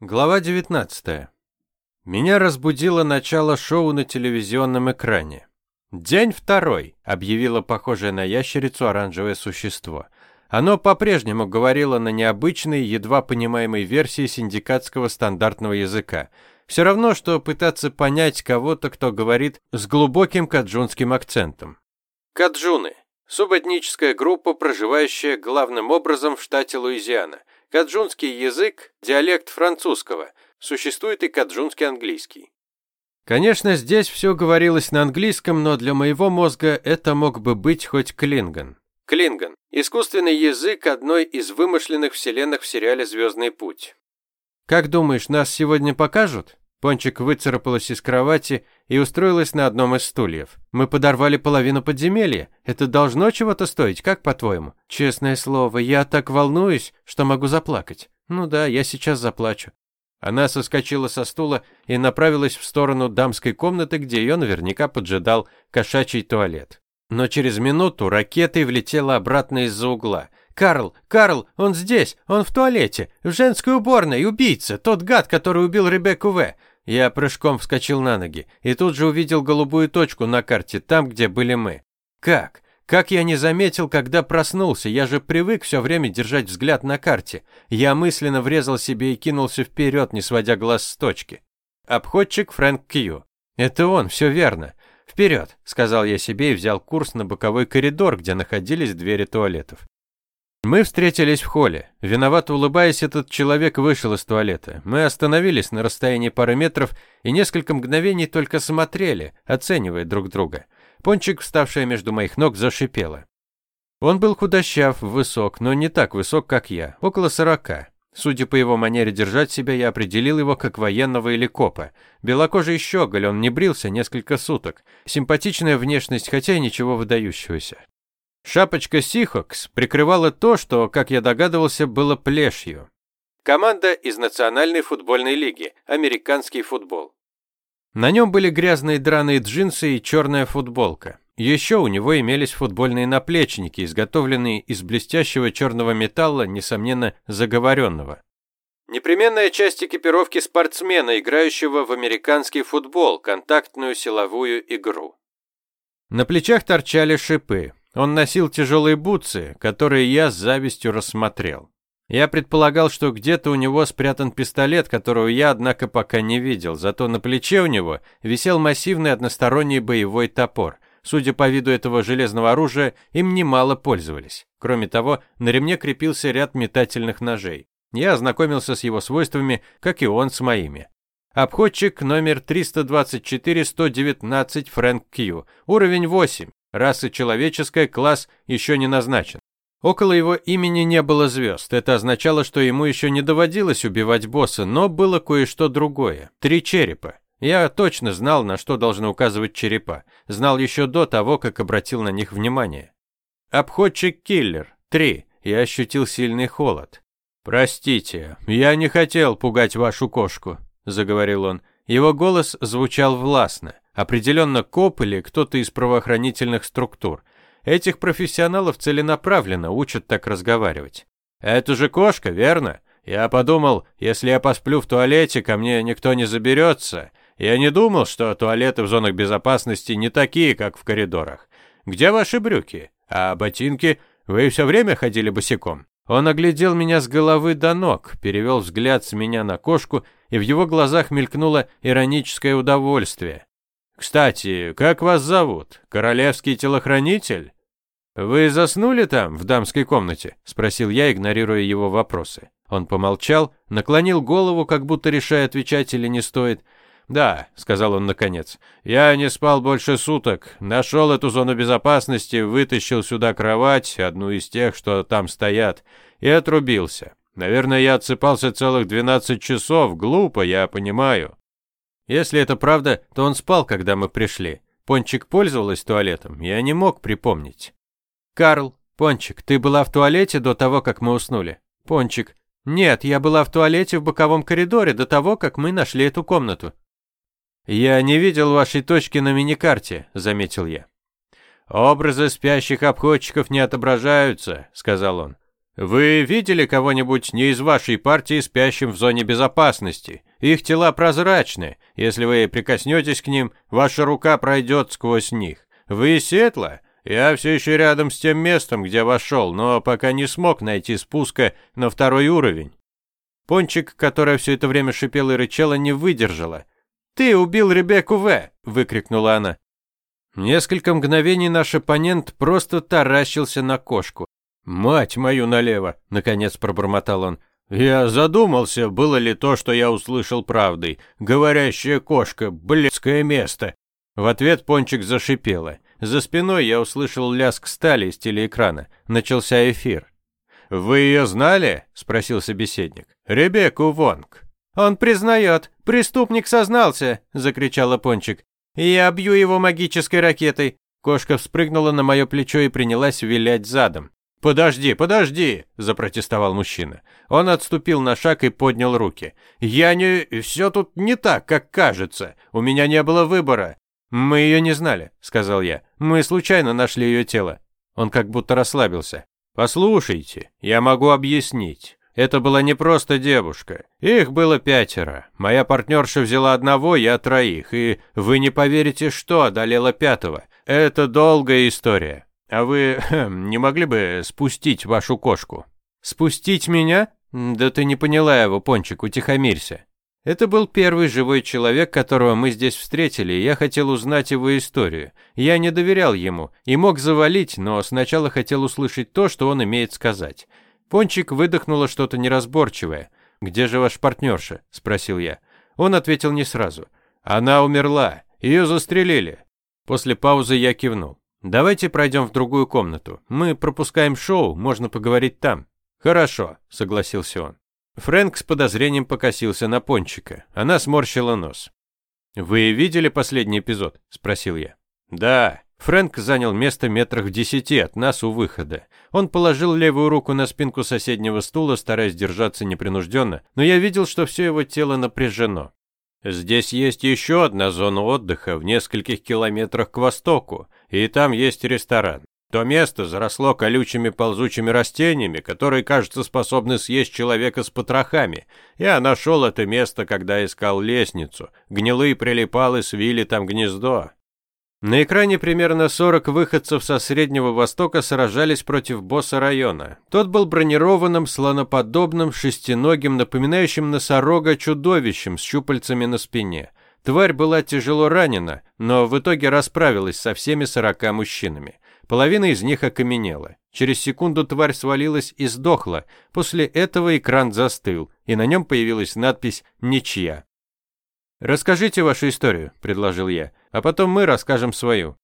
Глава 19. Меня разбудило начало шоу на телевизионном экране. «День второй», — объявило похожее на ящерицу оранжевое существо. Оно по-прежнему говорило на необычной, едва понимаемой версии синдикатского стандартного языка. Все равно, что пытаться понять кого-то, кто говорит с глубоким каджунским акцентом. Каджуны – субэтническая группа, проживающая главным образом в штате Луизиана – Каджунский язык – диалект французского, существует и каджунский английский. Конечно, здесь все говорилось на английском, но для моего мозга это мог бы быть хоть клинган. Клинган – искусственный язык одной из вымышленных вселенных в сериале «Звездный путь». «Как думаешь, нас сегодня покажут?» Пончик выцарапалась из кровати и устроилась на одном из стульев. «Мы подорвали половину подземелья. Это должно чего-то стоить, как по-твоему?» «Честное слово, я так волнуюсь, что могу заплакать. Ну да, я сейчас заплачу». Она соскочила со стула и направилась в сторону дамской комнаты, где ее наверняка поджидал кошачий туалет. Но через минуту ракетой влетела обратно из-за угла. «Карл! Карл! Он здесь! Он в туалете! В женской уборной! Убийца! Тот гад, который убил Ребекку В! Я прыжком вскочил на ноги и тут же увидел голубую точку на карте, там, где были мы. Как? Как я не заметил, когда проснулся? Я же привык все время держать взгляд на карте. Я мысленно врезал себе и кинулся вперед, не сводя глаз с точки. Обходчик Фрэнк Кью. Это он, все верно. Вперед, сказал я себе и взял курс на боковой коридор, где находились двери туалетов. Мы встретились в холле. Виновато улыбаясь, этот человек вышел из туалета. Мы остановились на расстоянии пары метров и несколько мгновений только смотрели, оценивая друг друга. Пончик, вставшая между моих ног, зашипела. Он был худощав, высок, но не так высок, как я, около сорока. Судя по его манере держать себя, я определил его как военного или копа. Белокожий щеголь, он не брился несколько суток. Симпатичная внешность, хотя и ничего выдающегося. Шапочка Сихокс прикрывала то, что, как я догадывался, было плешью. Команда из Национальной футбольной лиги, американский футбол. На нем были грязные драные джинсы и черная футболка. Еще у него имелись футбольные наплечники, изготовленные из блестящего черного металла, несомненно, заговоренного. Непременная часть экипировки спортсмена, играющего в американский футбол, контактную силовую игру. На плечах торчали шипы, он носил тяжелые бутсы, которые я с завистью рассмотрел. Я предполагал, что где-то у него спрятан пистолет, которого я, однако, пока не видел, зато на плече у него висел массивный односторонний боевой топор. Судя по виду этого железного оружия, им немало пользовались. Кроме того, на ремне крепился ряд метательных ножей. Я ознакомился с его свойствами, как и он с моими. Обходчик номер 324-119 Фрэнк Кью. Уровень 8. Раса человеческая, класс еще не назначен. Около его имени не было звезд. Это означало, что ему еще не доводилось убивать босса, но было кое-что другое. Три черепа. Я точно знал, на что должны указывать черепа. Знал еще до того, как обратил на них внимание. Обходчик-киллер. Три. Я ощутил сильный холод. «Простите, я не хотел пугать вашу кошку», — заговорил он. Его голос звучал властно. Определенно коп или кто-то из правоохранительных структур. Этих профессионалов целенаправленно учат так разговаривать. «Это же кошка, верно? Я подумал, если я посплю в туалете, ко мне никто не заберется. Я не думал, что туалеты в зонах безопасности не такие, как в коридорах. Где ваши брюки? А ботинки? Вы все время ходили босиком?» Он оглядел меня с головы до ног, перевел взгляд с меня на кошку, и в его глазах мелькнуло ироническое удовольствие. «Кстати, как вас зовут? Королевский телохранитель?» «Вы заснули там, в дамской комнате?» – спросил я, игнорируя его вопросы. Он помолчал, наклонил голову, как будто решая, отвечать или не стоит. «Да», – сказал он наконец, – «я не спал больше суток, нашел эту зону безопасности, вытащил сюда кровать, одну из тех, что там стоят, и отрубился. Наверное, я отсыпался целых 12 часов, глупо, я понимаю. Если это правда, то он спал, когда мы пришли. Пончик пользовалась туалетом, я не мог припомнить. Карл, Пончик, ты была в туалете до того, как мы уснули? Пончик, нет, я была в туалете в боковом коридоре до того, как мы нашли эту комнату. Я не видел вашей точки на миникарте, заметил я. Образы спящих обходчиков не отображаются, сказал он. Вы видели кого-нибудь не из вашей партии, спящим в зоне безопасности? Их тела прозрачны. Если вы прикоснетесь к ним, ваша рука пройдет сквозь них. Вы Сетла? Я все еще рядом с тем местом, где вошел, но пока не смог найти спуска на второй уровень. Пончик, которая все это время шипела и рычала, не выдержала. «Ты убил Ребекку В!» – выкрикнула она. Несколько мгновений наш оппонент просто таращился на кошку. «Мать мою налево!» – наконец пробормотал он. «Я задумался, было ли то, что я услышал правдой. Говорящая кошка, близкое место!» В ответ Пончик зашипела. За спиной я услышал лязг стали из телеэкрана. Начался эфир. «Вы ее знали?» – спросил собеседник. «Ребекку Вонг». «Он признает. Преступник сознался!» – закричала Пончик. «Я бью его магической ракетой!» Кошка вспрыгнула на мое плечо и принялась вилять задом. «Подожди, подожди!» – запротестовал мужчина. Он отступил на шаг и поднял руки. «Я не... Все тут не так, как кажется. У меня не было выбора». «Мы ее не знали», – сказал я. «Мы случайно нашли ее тело». Он как будто расслабился. «Послушайте, я могу объяснить. Это была не просто девушка. Их было пятеро. Моя партнерша взяла одного, я троих. И вы не поверите, что одолела пятого. Это долгая история. А вы хм, не могли бы спустить вашу кошку? Спустить меня? Да ты не поняла его, Пончик, утихомирься. Это был первый живой человек, которого мы здесь встретили, и я хотел узнать его историю. Я не доверял ему и мог завалить, но сначала хотел услышать то, что он имеет сказать. Пончик выдохнула что-то неразборчивое. «Где же ваш партнерша?» – спросил я. Он ответил не сразу. «Она умерла. Ее застрелили». После паузы я кивнул. Давайте пройдем в другую комнату. Мы пропускаем шоу, можно поговорить там. Хорошо, согласился он. Фрэнк с подозрением покосился на Пончика. Она сморщила нос. Вы видели последний эпизод? спросил я. Да. Фрэнк занял место метрах в десяти от нас у выхода. Он положил левую руку на спинку соседнего стула, стараясь держаться непринужденно, но я видел, что все его тело напряжено. Здесь есть еще одна зона отдыха в нескольких километрах к востоку, и там есть ресторан. То место заросло колючими ползучими растениями, которые, кажется, способны съесть человека с потрохами. Я нашел это место, когда искал лестницу. Гнилые прилипалы свили там гнездо. На экране примерно 40 выходцев со Среднего Востока сражались против босса района. Тот был бронированным, слоноподобным, шестиногим, напоминающим носорога чудовищем с щупальцами на спине. Тварь была тяжело ранена, но в итоге расправилась со всеми 40 мужчинами. Половина из них окаменела. Через секунду тварь свалилась и сдохла. После этого экран застыл, и на нем появилась надпись «Ничья». «Расскажите вашу историю», – предложил я, – «а потом мы расскажем свою».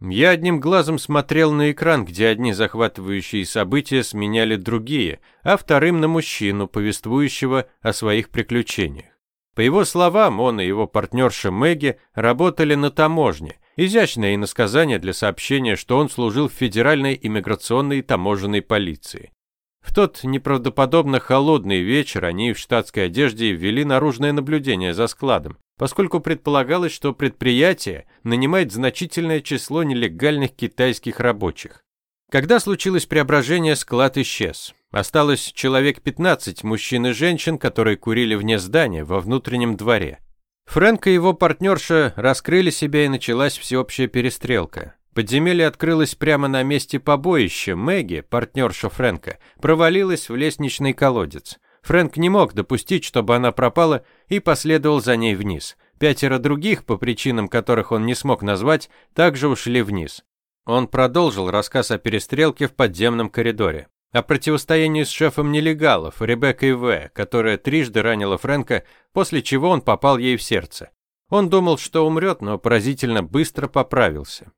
Я одним глазом смотрел на экран, где одни захватывающие события сменяли другие, а вторым на мужчину, повествующего о своих приключениях. По его словам, он и его партнерша Мэгги работали на таможне. Изящное иносказание для сообщения, что он служил в Федеральной иммиграционной таможенной полиции. В тот неправдоподобно холодный вечер они в штатской одежде ввели наружное наблюдение за складом, поскольку предполагалось, что предприятие нанимает значительное число нелегальных китайских рабочих. Когда случилось преображение, склад исчез. Осталось человек 15 мужчин и женщин, которые курили вне здания, во внутреннем дворе. Фрэнк и его партнерша раскрыли себя и началась всеобщая перестрелка. Подземелье открылось прямо на месте побоища. Мэгги, партнерша Фрэнка, провалилась в лестничный колодец. Фрэнк не мог допустить, чтобы она пропала, и последовал за ней вниз. Пятеро других, по причинам которых он не смог назвать, также ушли вниз. Он продолжил рассказ о перестрелке в подземном коридоре. О противостоянии с шефом нелегалов, Ребеккой В., которая трижды ранила Фрэнка, после чего он попал ей в сердце. Он думал, что умрет, но поразительно быстро поправился.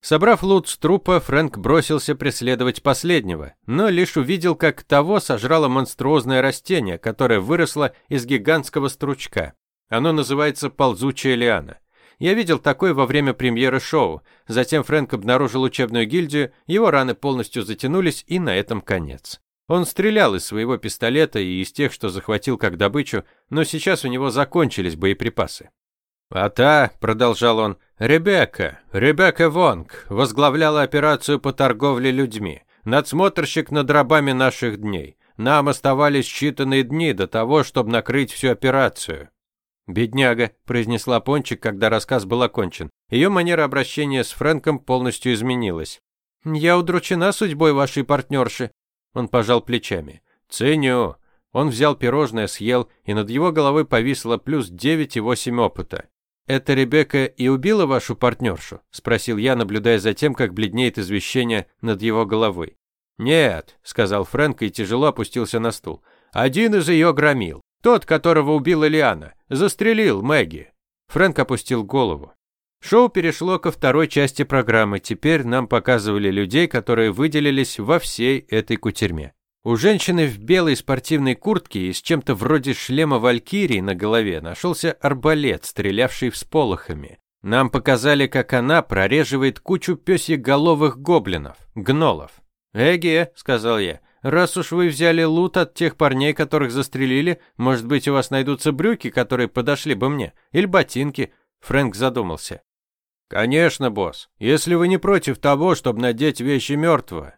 Собрав лут с трупа, Фрэнк бросился преследовать последнего, но лишь увидел, как того сожрало монструозное растение, которое выросло из гигантского стручка. Оно называется ползучая лиана. Я видел такое во время премьеры шоу. Затем Фрэнк обнаружил учебную гильдию, его раны полностью затянулись, и на этом конец. Он стрелял из своего пистолета и из тех, что захватил как добычу, но сейчас у него закончились боеприпасы. «А та», — продолжал он, — «Ребекка, Ребекка Вонг, возглавляла операцию по торговле людьми. Надсмотрщик над рабами наших дней. Нам оставались считанные дни до того, чтобы накрыть всю операцию. «Бедняга», – произнесла Пончик, когда рассказ был окончен. Ее манера обращения с Фрэнком полностью изменилась. «Я удручена судьбой вашей партнерши». Он пожал плечами. «Ценю». Он взял пирожное, съел, и над его головой повисло плюс девять и восемь опыта. «Это Ребекка и убила вашу партнершу?» – спросил я, наблюдая за тем, как бледнеет извещение над его головой. «Нет», – сказал Фрэнк и тяжело опустился на стул. «Один из ее громил. Тот, которого убила Лиана. Застрелил Мэгги». Фрэнк опустил голову. Шоу перешло ко второй части программы. Теперь нам показывали людей, которые выделились во всей этой кутерьме. У женщины в белой спортивной куртке и с чем-то вроде шлема валькирии на голове нашелся арбалет, стрелявший всполохами. Нам показали, как она прореживает кучу пёсьеголовых гоблинов, гнолов. «Эге», — сказал я, — «раз уж вы взяли лут от тех парней, которых застрелили, может быть, у вас найдутся брюки, которые подошли бы мне, или ботинки?» Фрэнк задумался. «Конечно, босс, если вы не против того, чтобы надеть вещи мертвого».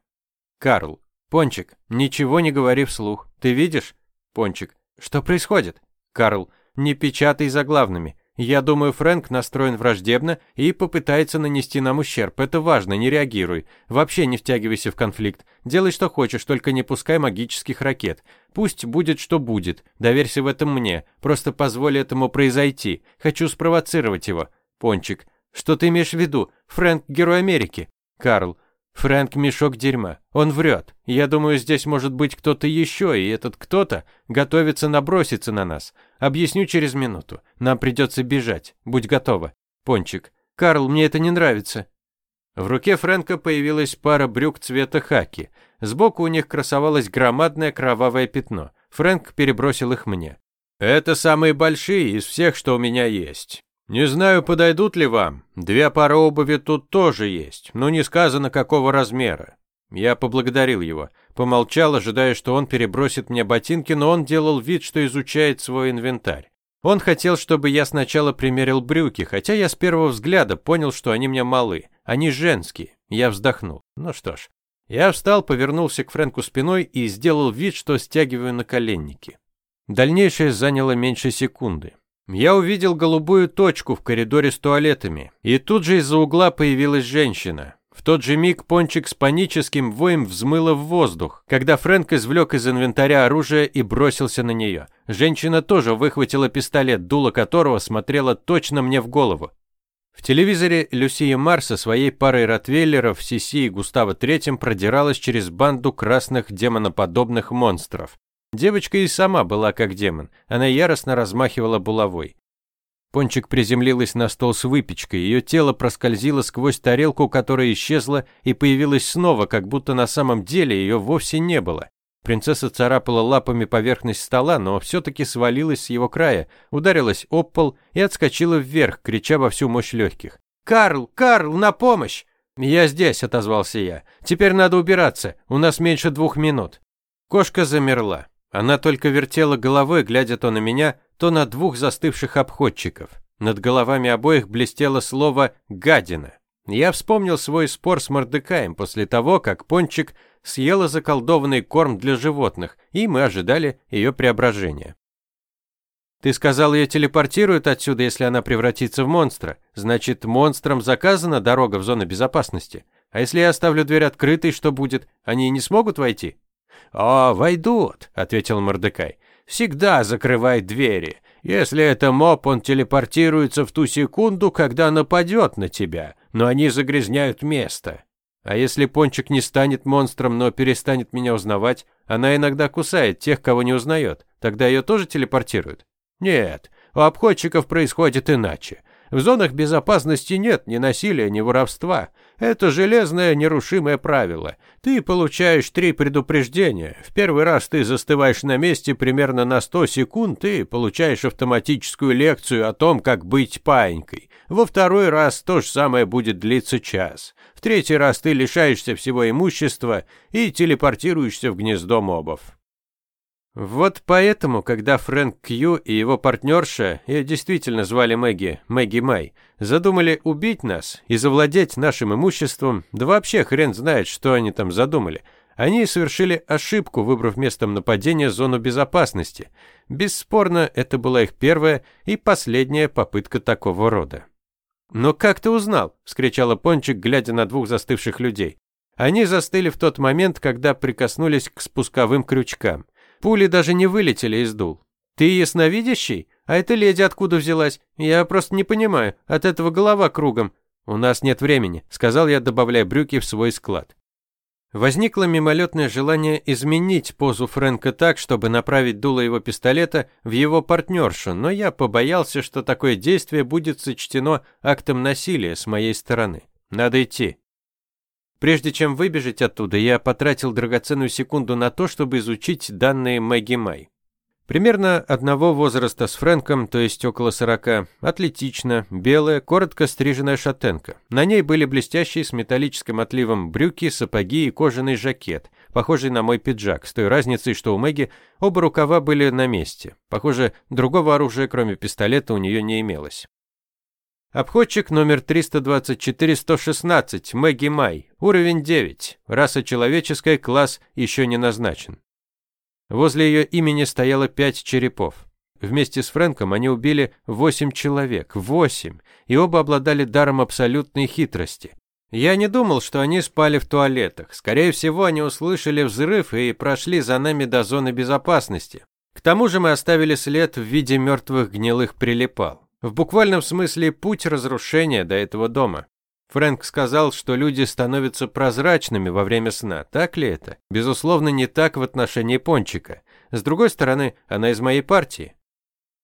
«Карл, Пончик, ничего не говори вслух. Ты видишь? Пончик, что происходит? Карл, не печатай заглавными. Я думаю, Фрэнк настроен враждебно и попытается нанести нам ущерб. Это важно, не реагируй. Вообще не втягивайся в конфликт. Делай, что хочешь, только не пускай магических ракет. Пусть будет, что будет. Доверься в этом мне. Просто позволь этому произойти. Хочу спровоцировать его. Пончик, что ты имеешь в виду? Фрэнк – герой Америки. Карл, Фрэнк мешок дерьма. Он врет. Я думаю, здесь может быть кто-то еще, и этот кто-то готовится наброситься на нас. Объясню через минуту. Нам придется бежать. Будь готова. Пончик. Карл, мне это не нравится. В руке Фрэнка появилась пара брюк цвета хаки. Сбоку у них красовалось громадное кровавое пятно. Фрэнк перебросил их мне. Это самые большие из всех, что у меня есть. «Не знаю, подойдут ли вам. Две пары обуви тут тоже есть, но не сказано, какого размера». Я поблагодарил его. Помолчал, ожидая, что он перебросит мне ботинки, но он делал вид, что изучает свой инвентарь. Он хотел, чтобы я сначала примерил брюки, хотя я с первого взгляда понял, что они мне малы. Они женские. Я вздохнул. Ну что ж. Я встал, повернулся к Фрэнку спиной и сделал вид, что стягиваю наколенники. Дальнейшее заняло меньше секунды. Я увидел голубую точку в коридоре с туалетами, и тут же из-за угла появилась женщина. В тот же миг пончик с паническим воем взмыло в воздух, когда Фрэнк извлек из инвентаря оружие и бросился на нее. Женщина тоже выхватила пистолет, дуло которого смотрело точно мне в голову. В телевизоре Люсия Мар со своей парой ротвейлеров Сиси и Густава Третьим продиралась через банду красных демоноподобных монстров. Девочка и сама была как демон. Она яростно размахивала булавой. Пончик приземлилась на стол с выпечкой. Ее тело проскользило сквозь тарелку, которая исчезла, и появилась снова, как будто на самом деле ее вовсе не было. Принцесса царапала лапами поверхность стола, но все-таки свалилась с его края, ударилась об пол и отскочила вверх, крича во всю мощь легких. «Карл! Карл! На помощь!» «Я здесь», — отозвался я. «Теперь надо убираться. У нас меньше двух минут». Кошка замерла. Она только вертела головой, глядя то на меня, то на двух застывших обходчиков. Над головами обоих блестело слово «гадина». Я вспомнил свой спор с Мордекаем после того, как Пончик съела заколдованный корм для животных, и мы ожидали ее преображения. Ты сказал, ее телепортируют отсюда, если она превратится в монстра. Значит, монстрам заказана дорога в зону безопасности. А если я оставлю дверь открытой, что будет? Они не смогут войти? «О, войдут», — ответил Мордекай. «Всегда закрывай двери. Если это моб, он телепортируется в ту секунду, когда нападет на тебя, но они загрязняют место. А если Пончик не станет монстром, но перестанет меня узнавать, она иногда кусает тех, кого не узнает. Тогда ее тоже телепортируют? Нет, у обходчиков происходит иначе. В зонах безопасности нет ни насилия, ни воровства. Это железное нерушимое правило. Ты получаешь три предупреждения. В первый раз ты застываешь на месте примерно на 100 секунд и получаешь автоматическую лекцию о том, как быть паинькой. Во второй раз то же самое будет длиться час. В третий раз ты лишаешься всего имущества и телепортируешься в гнездо мобов. Вот поэтому, когда Фрэнк Кью и его партнерша, ее действительно звали Мэгги, Мэгги Май, задумали убить нас и завладеть нашим имуществом, да вообще хрен знает, что они там задумали, Они совершили ошибку, выбрав местом нападения зону безопасности. Бесспорно, это была их первая и последняя попытка такого рода. «Но как ты узнал?» – вскричала Пончик, глядя на двух застывших людей. Они застыли в тот момент, когда прикоснулись к спусковым крючкам. Пули даже не вылетели из дул. «Ты ясновидящий? А эта леди откуда взялась? Я просто не понимаю. От этого голова кругом. У нас нет времени», – сказал я, добавляя брюки в свой склад. Возникло мимолетное желание изменить позу Фрэнка так, чтобы направить дуло его пистолета в его партнершу, но я побоялся, что такое действие будет сочтено актом насилия с моей стороны. Надо идти. Прежде чем выбежать оттуда, я потратил драгоценную секунду на то, чтобы изучить данные Мэгги Май. Примерно одного возраста с Фрэнком, то есть около сорока, атлетично, белая, коротко стриженная шатенка. На ней были блестящие с металлическим отливом брюки, сапоги и кожаный жакет, похожий на мой пиджак, с той разницей, что у Мэгги оба рукава были на месте. Похоже, другого оружия, кроме пистолета, у нее не имелось. Обходчик номер 324-116, Мэгги Май, уровень 9, раса человеческая, класс еще не назначен. Возле ее имени стояло пять черепов. Вместе с Фрэнком они убили восемь человек. Восемь! И оба обладали даром абсолютной хитрости. Я не думал, что они спали в туалетах. Скорее всего, они услышали взрыв и прошли за нами до зоны безопасности. К тому же мы оставили след в виде мертвых гнилых прилипал. В буквальном смысле путь разрушения до этого дома. Фрэнк сказал, что люди становятся прозрачными во время сна. Так ли это? Безусловно, не так в отношении Пончика. С другой стороны, она из моей партии.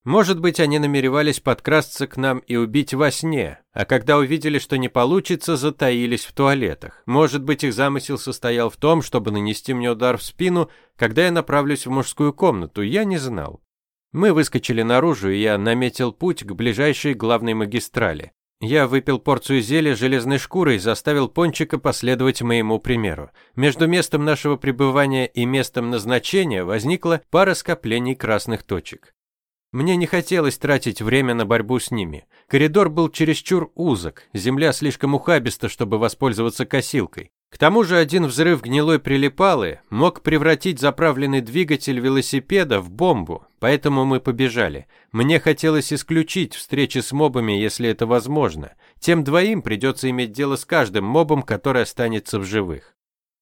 Может быть, они намеревались подкрасться к нам и убить во сне, а когда увидели, что не получится, затаились в туалетах. Может быть, их замысел состоял в том, чтобы нанести мне удар в спину, когда я направлюсь в мужскую комнату, я не знал. Мы выскочили наружу, и я наметил путь к ближайшей главной магистрали. Я выпил порцию зелья железной шкурой и заставил Пончика последовать моему примеру. Между местом нашего пребывания и местом назначения возникла пара скоплений красных точек. Мне не хотелось тратить время на борьбу с ними. Коридор был чересчур узок, земля слишком ухабиста, чтобы воспользоваться косилкой. К тому же один взрыв гнилой прилипалы мог превратить заправленный двигатель велосипеда в бомбу, поэтому мы побежали. Мне хотелось исключить встречи с мобами, если это возможно. Тем двоим придется иметь дело с каждым мобом, который останется в живых.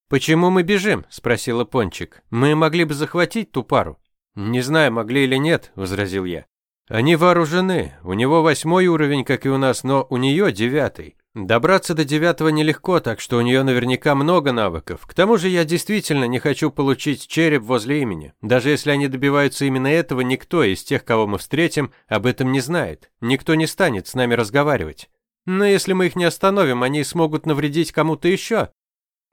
«Почему мы бежим?» – спросила Пончик. «Мы могли бы захватить ту пару». «Не знаю, могли или нет», – возразил я. «Они вооружены. У него восьмой уровень, как и у нас, но у нее девятый. Добраться до девятого нелегко, так что у нее наверняка много навыков. К тому же я действительно не хочу получить череп возле имени. Даже если они добиваются именно этого, никто из тех, кого мы встретим, об этом не знает. Никто не станет с нами разговаривать. Но если мы их не остановим, они смогут навредить кому-то еще.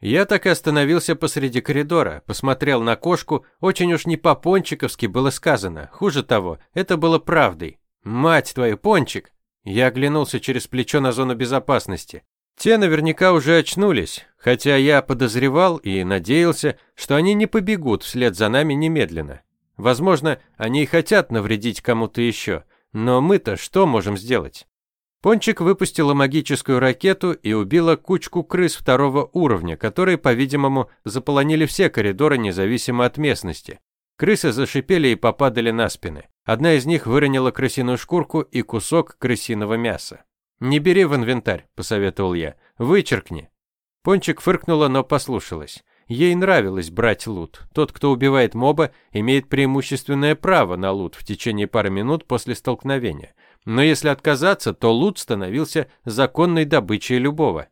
Я так и остановился посреди коридора, посмотрел на кошку, очень уж не по-пончиковски было сказано. Хуже того, это было правдой. Мать твою, пончик! Я оглянулся через плечо на зону безопасности. Те наверняка уже очнулись, хотя я подозревал и надеялся, что они не побегут вслед за нами немедленно. Возможно, они и хотят навредить кому-то еще, но мы-то что можем сделать? Пончик выпустила магическую ракету и убила кучку крыс второго уровня, которые, по-видимому, заполонили все коридоры независимо от местности. Крысы зашипели и попадали на спины. Одна из них выронила крысиную шкурку и кусок крысиного мяса. «Не бери в инвентарь», – посоветовал я. «Вычеркни». Пончик фыркнула, но послушалась. Ей нравилось брать лут. Тот, кто убивает моба, имеет преимущественное право на лут в течение пары минут после столкновения. Но если отказаться, то лут становился законной добычей любого.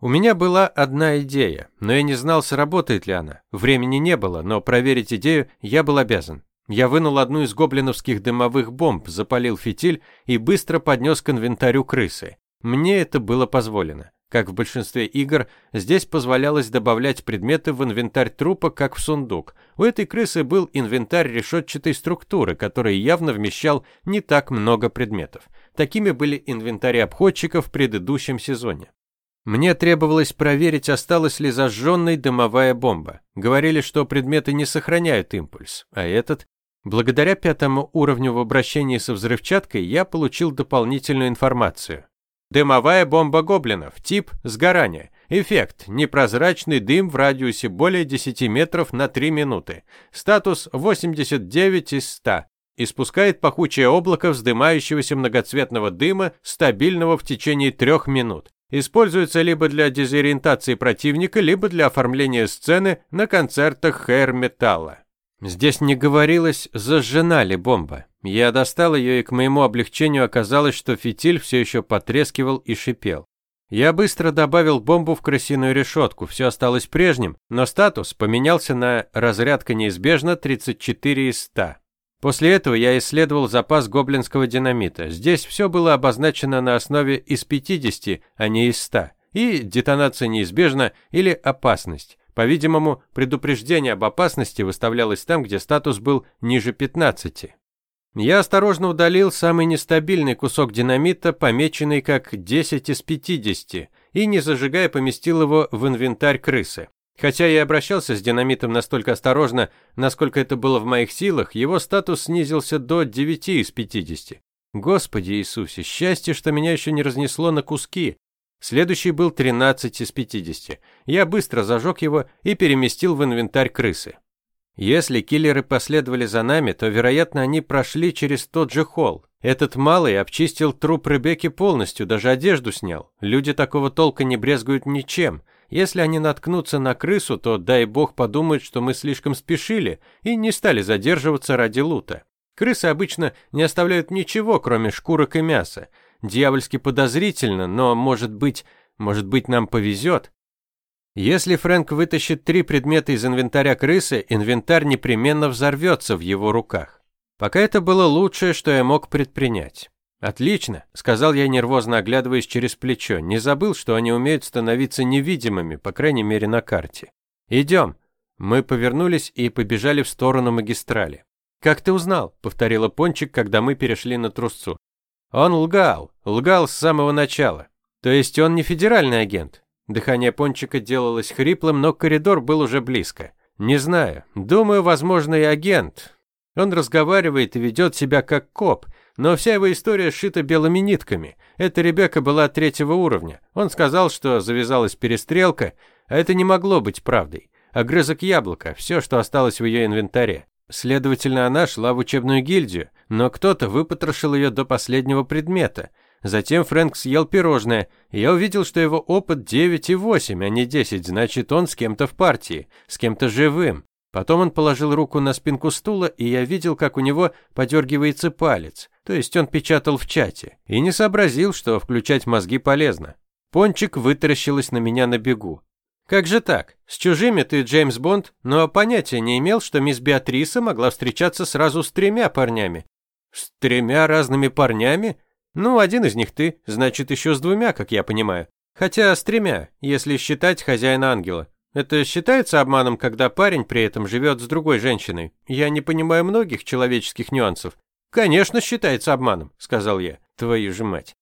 У меня была одна идея, но я не знал, сработает ли она. Времени не было, но проверить идею я был обязан. Я вынул одну из гоблиновских дымовых бомб, запалил фитиль и быстро поднес к инвентарю крысы. Мне это было позволено. Как в большинстве игр, здесь позволялось добавлять предметы в инвентарь трупа, как в сундук. У этой крысы был инвентарь решетчатой структуры, который явно вмещал не так много предметов. Такими были инвентари обходчиков в предыдущем сезоне. Мне требовалось проверить, осталась ли зажженной дымовая бомба. Говорили, что предметы не сохраняют импульс, а этот Благодаря пятому уровню в обращении со взрывчаткой я получил дополнительную информацию. Дымовая бомба гоблинов. Тип – сгорание. Эффект – непрозрачный дым в радиусе более 10 метров на 3 минуты. Статус – 89 из 100. Испускает пахучее облако вздымающегося многоцветного дыма, стабильного в течение 3 минут. Используется либо для дезориентации противника, либо для оформления сцены на концертах хэр-металла. Здесь не говорилось, зажжена ли бомба. Я достал ее, и к моему облегчению оказалось, что фитиль все еще потрескивал и шипел. Я быстро добавил бомбу в крысиную решетку, все осталось прежним, но статус поменялся на «разрядка неизбежна 34 из 100». После этого я исследовал запас гоблинского динамита. Здесь все было обозначено на основе из 50, а не из 100. И детонация неизбежна или опасность. По-видимому, предупреждение об опасности выставлялось там, где статус был ниже 15. Я осторожно удалил самый нестабильный кусок динамита, помеченный как 10 из 50, и, не зажигая, поместил его в инвентарь крысы. Хотя я обращался с динамитом настолько осторожно, насколько это было в моих силах, его статус снизился до 9 из 50. Господи Иисусе, счастье, что меня еще не разнесло на куски. Следующий был 13 из 50. Я быстро зажег его и переместил в инвентарь крысы. Если киллеры последовали за нами, то, вероятно, они прошли через тот же холл. Этот малый обчистил труп Ребекки полностью, даже одежду снял. Люди такого толка не брезгуют ничем. Если они наткнутся на крысу, то, дай бог, подумают, что мы слишком спешили и не стали задерживаться ради лута. Крысы обычно не оставляют ничего, кроме шкурок и мяса. Дьявольски подозрительно, но, может быть, может быть, нам повезет. Если Фрэнк вытащит три предмета из инвентаря крысы, инвентарь непременно взорвется в его руках. Пока это было лучшее, что я мог предпринять. «Отлично», — сказал я, нервозно оглядываясь через плечо. Не забыл, что они умеют становиться невидимыми, по крайней мере, на карте. «Идем». Мы повернулись и побежали в сторону магистрали. «Как ты узнал?» — повторила Пончик, когда мы перешли на трусцу. Он лгал, лгал с самого начала. То есть он не федеральный агент. Дыхание Пончика делалось хриплым, но коридор был уже близко. Не знаю, думаю, возможно, и агент. Он разговаривает и ведет себя как коп, но вся его история сшита белыми нитками. Эта Ребекка была третьего уровня. Он сказал, что завязалась перестрелка, а это не могло быть правдой. Огрызок яблока, все, что осталось в ее инвентаре. Следовательно, она шла в учебную гильдию, но кто-то выпотрошил ее до последнего предмета. Затем Фрэнк съел пирожное, и я увидел, что его опыт 9 и 8, а не 10, значит, он с кем-то в партии, с кем-то живым. Потом он положил руку на спинку стула, и я видел, как у него подергивается палец, то есть он печатал в чате, и не сообразил, что включать мозги полезно. Пончик вытаращилась на меня на бегу. Как же так? С чужими ты Джеймс Бонд, но понятия не имел, что мисс Беатриса могла встречаться сразу с тремя парнями. С тремя разными парнями? Ну, один из них ты, значит, еще с двумя, как я понимаю. Хотя с тремя, если считать хозяина ангела. Это считается обманом, когда парень при этом живет с другой женщиной? Я не понимаю многих человеческих нюансов. Конечно, считается обманом, сказал я. Твою же мать.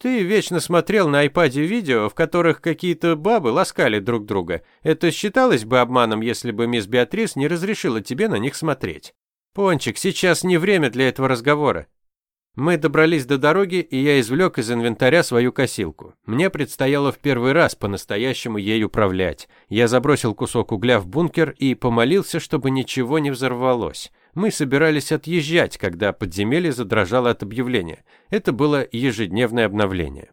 Ты вечно смотрел на айпаде видео, в которых какие-то бабы ласкали друг друга. Это считалось бы обманом, если бы мисс Беатрис не разрешила тебе на них смотреть. Пончик, сейчас не время для этого разговора. Мы добрались до дороги, и я извлек из инвентаря свою косилку. Мне предстояло в первый раз по-настоящему ей управлять. Я забросил кусок угля в бункер и помолился, чтобы ничего не взорвалось. Мы собирались отъезжать, когда подземелье задрожало от объявления. Это было ежедневное обновление.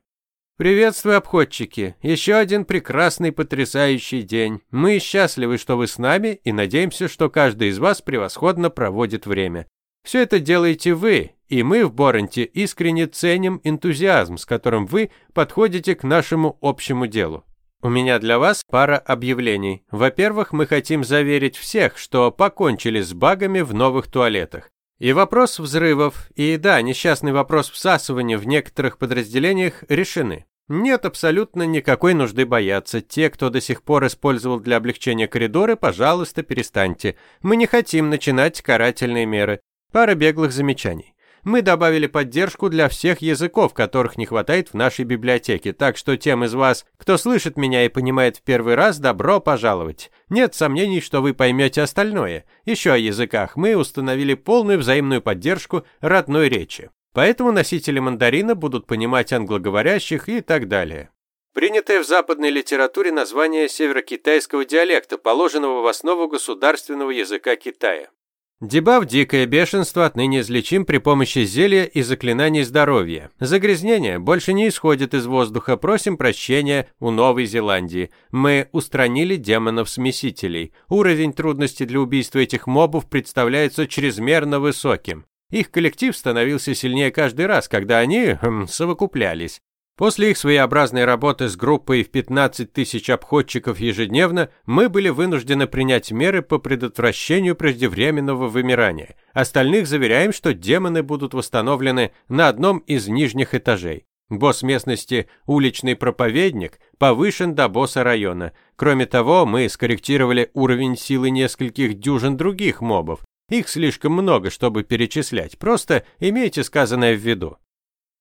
«Приветствую, обходчики! Еще один прекрасный, потрясающий день. Мы счастливы, что вы с нами, и надеемся, что каждый из вас превосходно проводит время. Все это делаете вы, и мы в Боренте искренне ценим энтузиазм, с которым вы подходите к нашему общему делу. У меня для вас пара объявлений. Во-первых, мы хотим заверить всех, что покончили с багами в новых туалетах. И вопрос взрывов, и да, несчастный вопрос всасывания в некоторых подразделениях решены. Нет абсолютно никакой нужды бояться. Те, кто до сих пор использовал для облегчения коридоры, пожалуйста, перестаньте. Мы не хотим начинать карательные меры. Пара беглых замечаний. Мы добавили поддержку для всех языков, которых не хватает в нашей библиотеке, так что тем из вас, кто слышит меня и понимает в первый раз, добро пожаловать. Нет сомнений, что вы поймете остальное. Еще о языках. Мы установили полную взаимную поддержку родной речи. Поэтому носители мандарина будут понимать англоговорящих и так далее. Принятое в западной литературе название северокитайского диалекта, положенного в основу государственного языка Китая. Дебаф «Дикое бешенство» отныне излечим при помощи зелья и заклинаний здоровья. Загрязнение больше не исходит из воздуха, просим прощения у Новой Зеландии. Мы устранили демонов-смесителей. Уровень трудности для убийства этих мобов представляется чрезмерно высоким. Их коллектив становился сильнее каждый раз, когда они хм, совокуплялись. После их своеобразной работы с группой в 15 тысяч обходчиков ежедневно, мы были вынуждены принять меры по предотвращению преждевременного вымирания. Остальных заверяем, что демоны будут восстановлены на одном из нижних этажей. Босс местности «Уличный проповедник» повышен до босса района. Кроме того, мы скорректировали уровень силы нескольких дюжин других мобов. Их слишком много, чтобы перечислять, просто имейте сказанное в виду.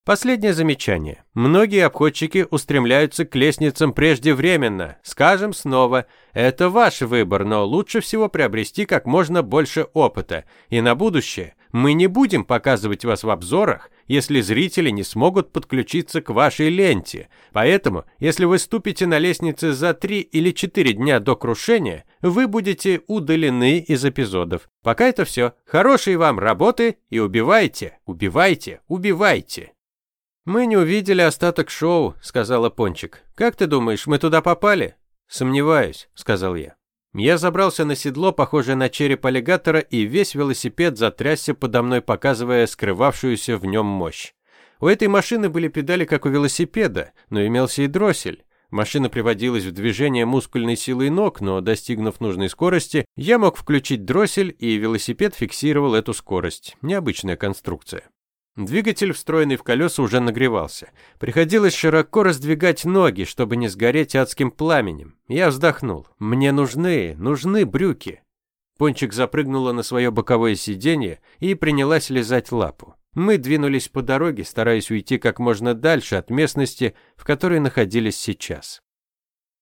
Последнее замечание. Многие обходчики устремляются к лестницам преждевременно. Скажем снова, это ваш выбор, но лучше всего приобрести как можно больше опыта. И на будущее мы не будем показывать вас в обзорах, если зрители не смогут подключиться к вашей ленте. Поэтому, если вы ступите на лестнице за 3 или 4 дня до крушения, вы будете удалены из эпизодов. Пока это все. Хорошей вам работы и убивайте, убивайте, убивайте. «Мы не увидели остаток шоу», — сказала Пончик. «Как ты думаешь, мы туда попали?» «Сомневаюсь», — сказал я. Я забрался на седло, похожее на череп аллигатора, и весь велосипед затрясся подо мной, показывая скрывавшуюся в нем мощь. У этой машины были педали, как у велосипеда, но имелся и дроссель. Машина приводилась в движение мускульной силой ног, но, достигнув нужной скорости, я мог включить дроссель, и велосипед фиксировал эту скорость. Необычная конструкция. Двигатель, встроенный в колеса, уже нагревался. Приходилось широко раздвигать ноги, чтобы не сгореть адским пламенем. Я вздохнул. Мне нужны, нужны брюки. Пончик запрыгнула на свое боковое сиденье и принялась лизать лапу. Мы двинулись по дороге, стараясь уйти как можно дальше от местности, в которой находились сейчас.